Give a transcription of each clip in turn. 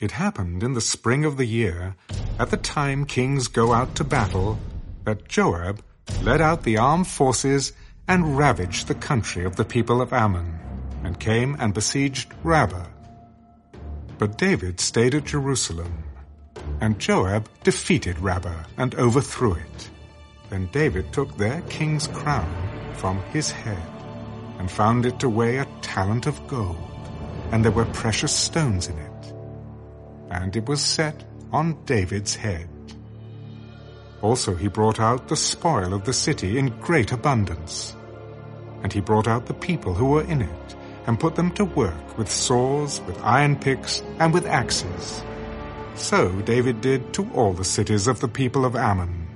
It happened in the spring of the year, at the time kings go out to battle, that Joab led out the armed forces and ravaged the country of the people of Ammon, and came and besieged Rabbah. But David stayed at Jerusalem, and Joab defeated Rabbah and overthrew it. Then David took their king's crown from his head, and found it to weigh a talent of gold, and there were precious stones in it. And it was set on David's head. Also he brought out the spoil of the city in great abundance. And he brought out the people who were in it, and put them to work with saws, with iron picks, and with axes. So David did to all the cities of the people of Ammon.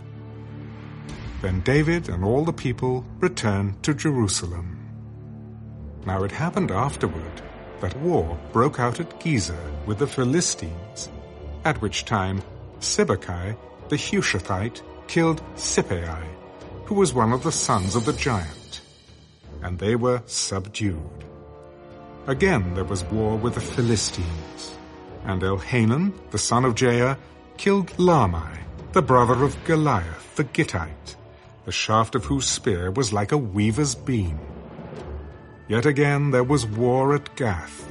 Then David and all the people returned to Jerusalem. Now it happened afterward that war broke out at Gezer with the Philistines, at which time Sibbechai the Hushathite killed Sippai, who was one of the sons of the giant, and they were subdued. Again there was war with the Philistines, and Elhanan, the son of Jair, killed Lahmi, the brother of Goliath the Gittite, the shaft of whose spear was like a weaver's beam. Yet again there was war at Gath,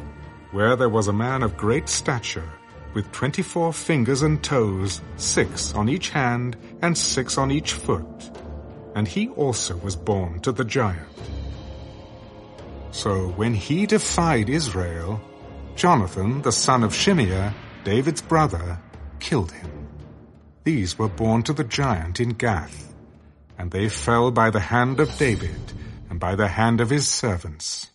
where there was a man of great stature, with twenty-four fingers and toes, six on each hand and six on each foot. And he also was born to the giant. So when he defied Israel, Jonathan, the son of Shimea, David's brother, killed him. These were born to the giant in Gath, and they fell by the hand of David and by the hand of his servants.